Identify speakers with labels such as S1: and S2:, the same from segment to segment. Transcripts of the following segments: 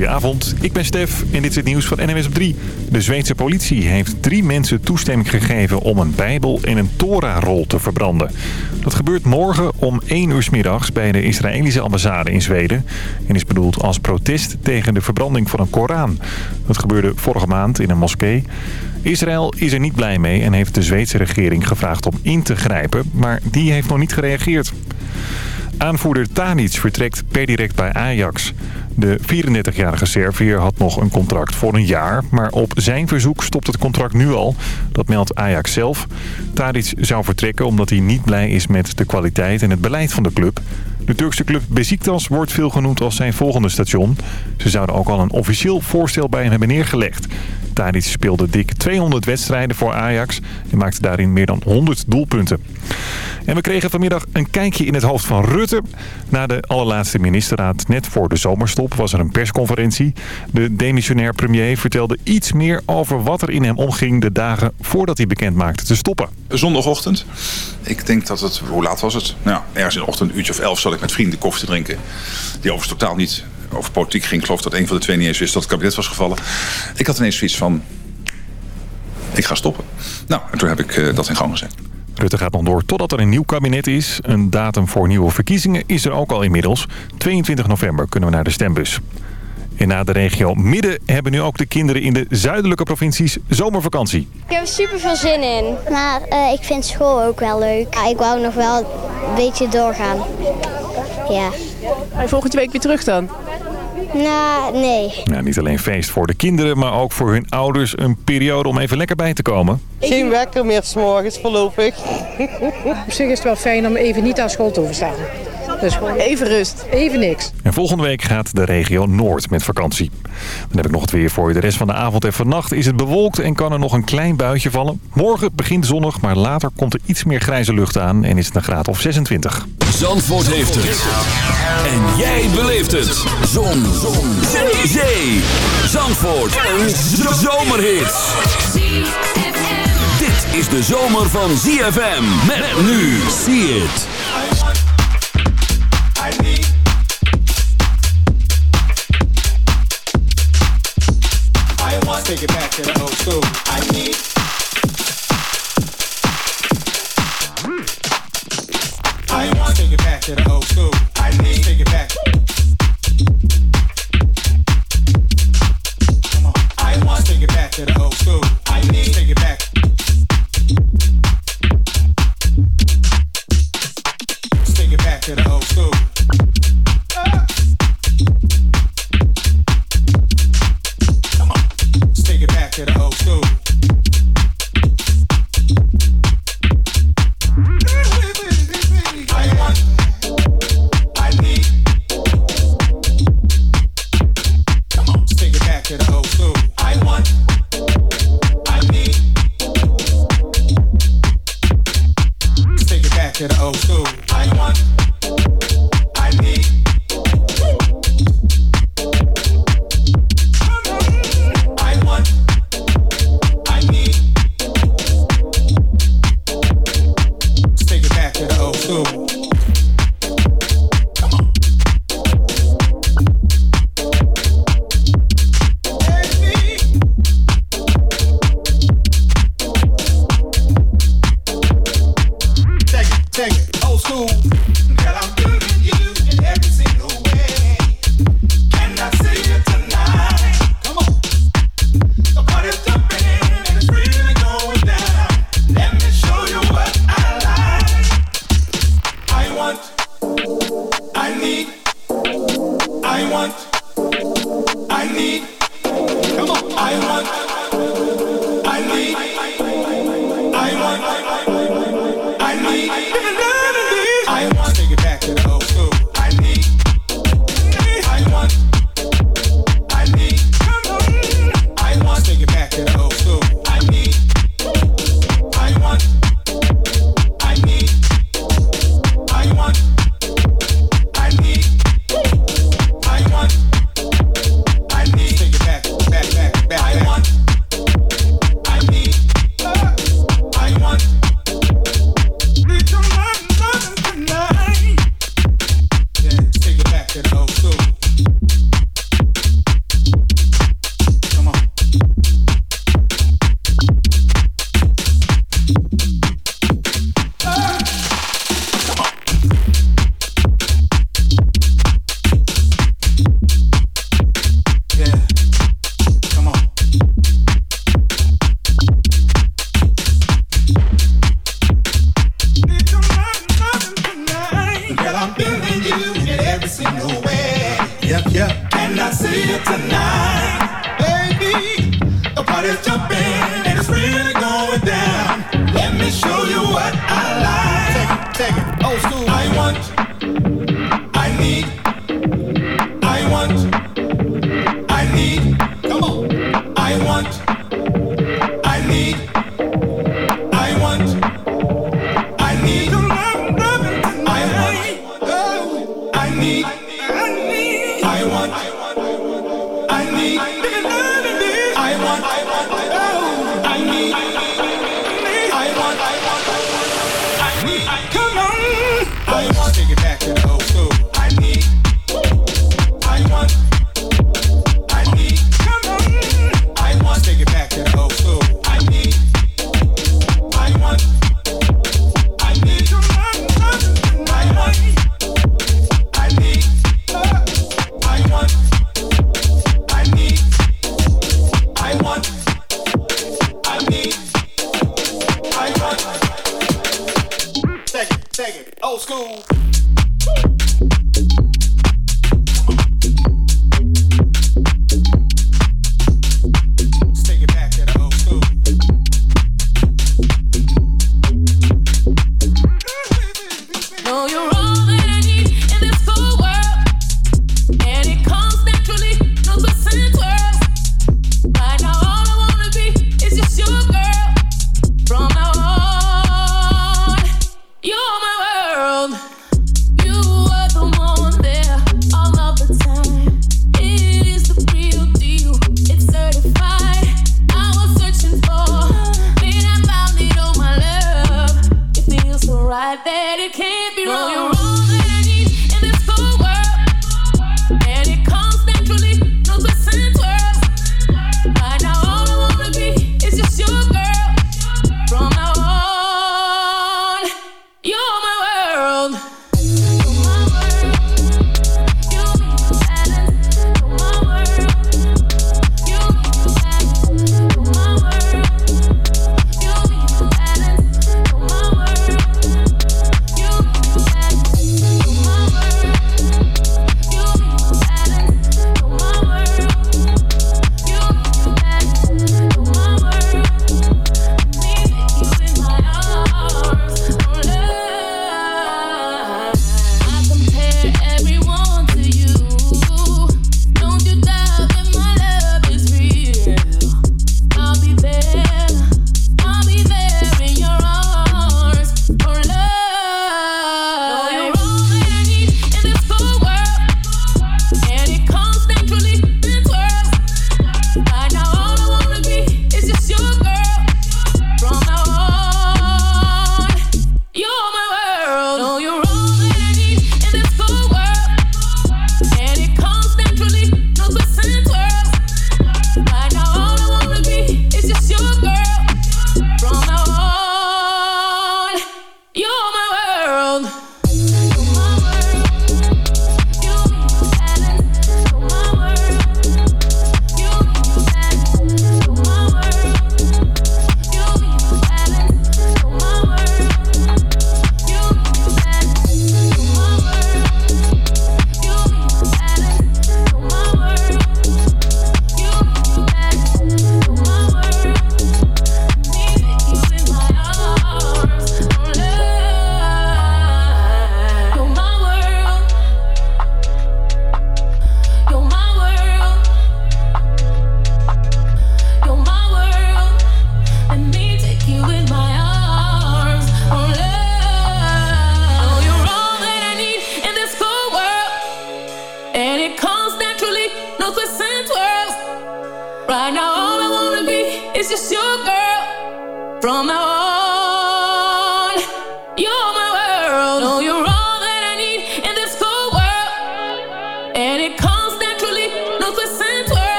S1: Goedenavond, ik ben Stef en dit is het nieuws van NMS op 3. De Zweedse politie heeft drie mensen toestemming gegeven om een bijbel en een Torah-rol te verbranden. Dat gebeurt morgen om 1 uur s middags bij de Israëlische ambassade in Zweden. En is bedoeld als protest tegen de verbranding van een Koran. Dat gebeurde vorige maand in een moskee. Israël is er niet blij mee en heeft de Zweedse regering gevraagd om in te grijpen. Maar die heeft nog niet gereageerd. Aanvoerder Tanic vertrekt per direct bij Ajax. De 34-jarige Serviër had nog een contract voor een jaar. Maar op zijn verzoek stopt het contract nu al. Dat meldt Ajax zelf. Tadic zou vertrekken omdat hij niet blij is met de kwaliteit en het beleid van de club. De Turkse club Besiktas wordt veel genoemd als zijn volgende station. Ze zouden ook al een officieel voorstel bij hem hebben neergelegd. Tadic speelde dik 200 wedstrijden voor Ajax en maakte daarin meer dan 100 doelpunten. En we kregen vanmiddag een kijkje in het hoofd van Rutte. Na de allerlaatste ministerraad, net voor de zomerstop, was er een persconferentie. De demissionair premier vertelde iets meer over wat er in hem omging de dagen voordat hij bekend maakte te stoppen.
S2: Zondagochtend. Ik denk dat het, hoe laat was het? Nou, ergens in de ochtend, een uurtje of elf, zat ik met vrienden koffie te drinken. Die overigens totaal niet over politiek ging. Ik geloof dat een van de twee niet eens wist dat het kabinet was gevallen. Ik had ineens zoiets van, ik ga stoppen. Nou, en toen heb ik uh, dat in gang gezet.
S1: Rutte gaat nog door totdat er een nieuw kabinet is. Een datum voor nieuwe verkiezingen is er ook al inmiddels. 22 november kunnen we naar de stembus. En na de regio Midden hebben nu ook de kinderen in de zuidelijke provincies zomervakantie.
S3: Ik heb er super veel zin in.
S4: Maar uh, ik vind school ook wel leuk. ik wou nog wel een beetje doorgaan. Ja.
S5: En volgende week weer terug dan?
S4: Nou, nee.
S1: Nou, niet alleen feest voor de kinderen, maar ook voor hun ouders een periode om even lekker bij te komen.
S6: Geen wekker meer s'morgens voorlopig.
S7: Op zich is het wel fijn om even niet aan school te hoeven staan. Dus gewoon
S5: even rust.
S7: Even niks.
S1: En volgende week gaat de regio Noord met vakantie. Dan heb ik nog het weer voor je. De rest van de avond en vannacht is het bewolkt en kan er nog een klein buitje vallen. Morgen begint zonnig, maar later komt er iets meer grijze lucht aan en is het een graad of 26.
S8: Zandvoort heeft het. En jij beleeft het. Zon. Zon. Zee. Zee. Zandvoort. Een zomerhit. Dit is de zomer van ZFM. Met nu. See it.
S9: Take it back to the old school. I need.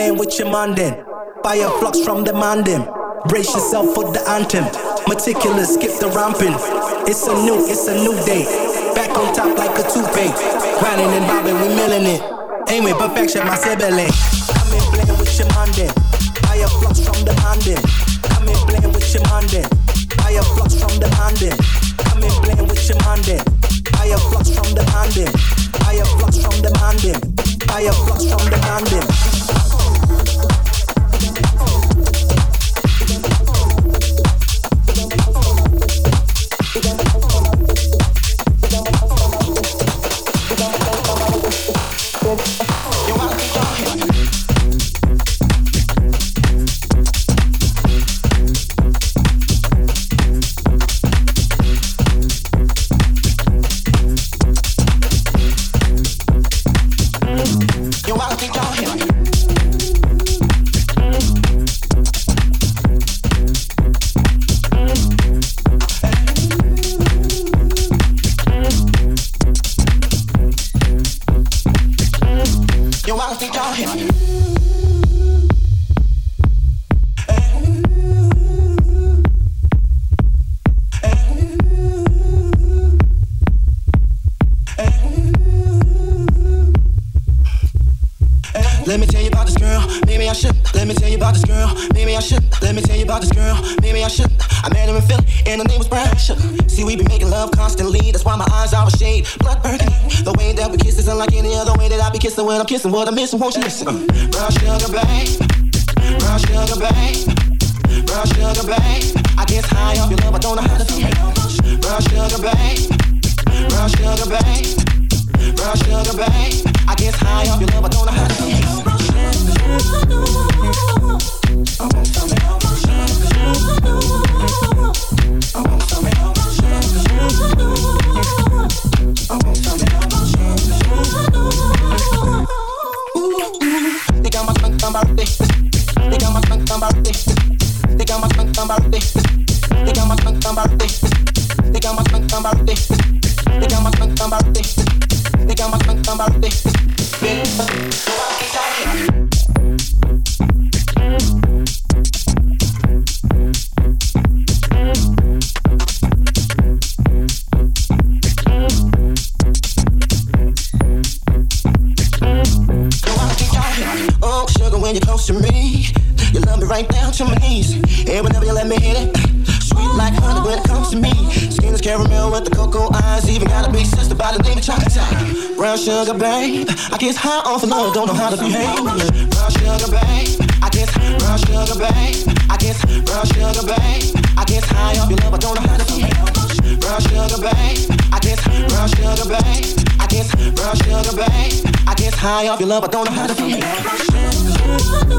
S10: playing with your man then. Fire flux from the man then. Brace yourself for the anthem. Meticulous, skip the ramping. It's a new, it's a new day. Back on top like a toupee. Grinding and bobbing, we milling it. Aim with perfection, my sibling. Come and play with your mind then. Fire flux from the man then. Come and play with your mind then. Fire flux from the man then. Come and play with your mind then. Fire flux from the man. Fire flux from the. Fire flux from the then again. What I'm kissing, what I'm missing, won't you listen? Uh. Brown sugar, babe. Brown sugar, babe. Brown sugar, babe. I get high off your love, I don't know how to feel. Brown sugar, babe. Brown sugar, babe. Brown sugar, babe. I get high off your love, I don't know how to feel. sugar babe. I guess high off love, don't know how to behave. Brown sugar babe. I guess brown sugar babe. I guess brown sugar babe. I guess high off your love, I don't know how to behave. Brown sugar babe. I guess brown sugar babe. I guess brown sugar babe. I guess high off your love, I don't know how to behave.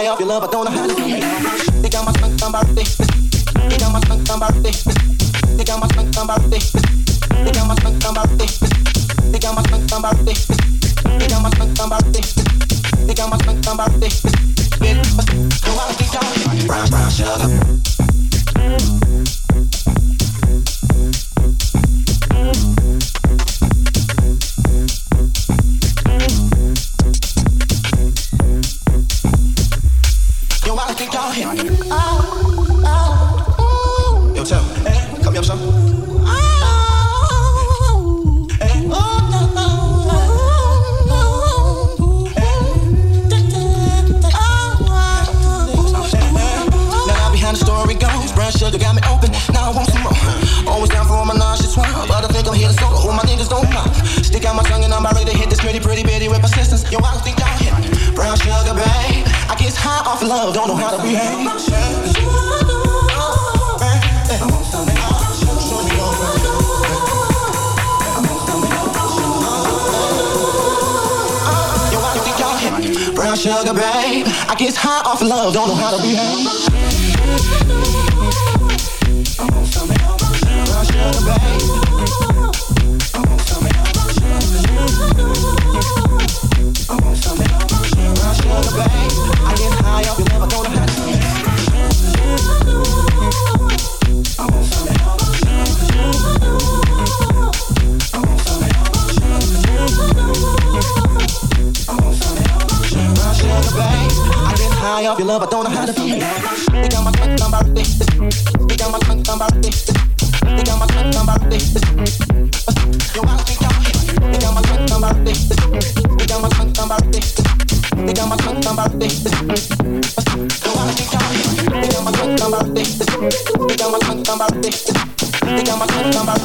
S10: high off your love. I don't know how to get it. They got my skunk on my wrist. They got my skunk on my wrist. They got my skunk on my wrist. They got my skunk on my wrist. They got my skunk on my wrist. They got my skunk on my wrist. They got my skunk on my wrist. Bitch, I don't wanna be down. Brown, brown sugar. Come on,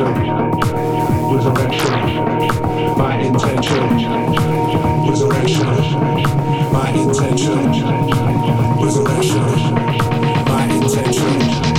S10: resurrection, resurrection, my intention, resurrection, my
S11: intention,
S12: resurrection,
S13: my intention.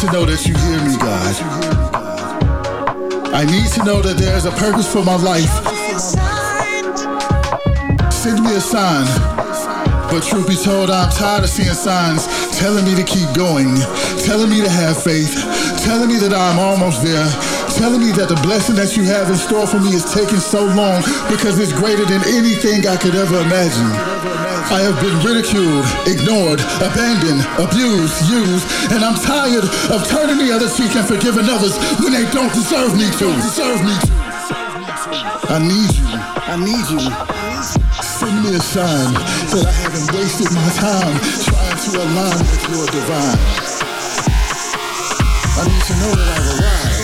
S13: To know that you hear me, God. I need to know that there is a purpose for my life. Send me a sign. But truth be told, I'm tired of seeing signs telling me to keep going, telling me to have faith, telling me that I'm almost there, telling me that the blessing that you have in store for me is taking so long because it's greater than anything I could ever imagine. I have been ridiculed, ignored, abandoned, abused, used, and I'm tired of turning the other cheek and forgiving others when they don't deserve me to. Deserve me to. I need you. I need you. Send me a sign that I haven't wasted my time trying to align with your divine. I need to know that I've arrived.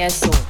S8: conhece um.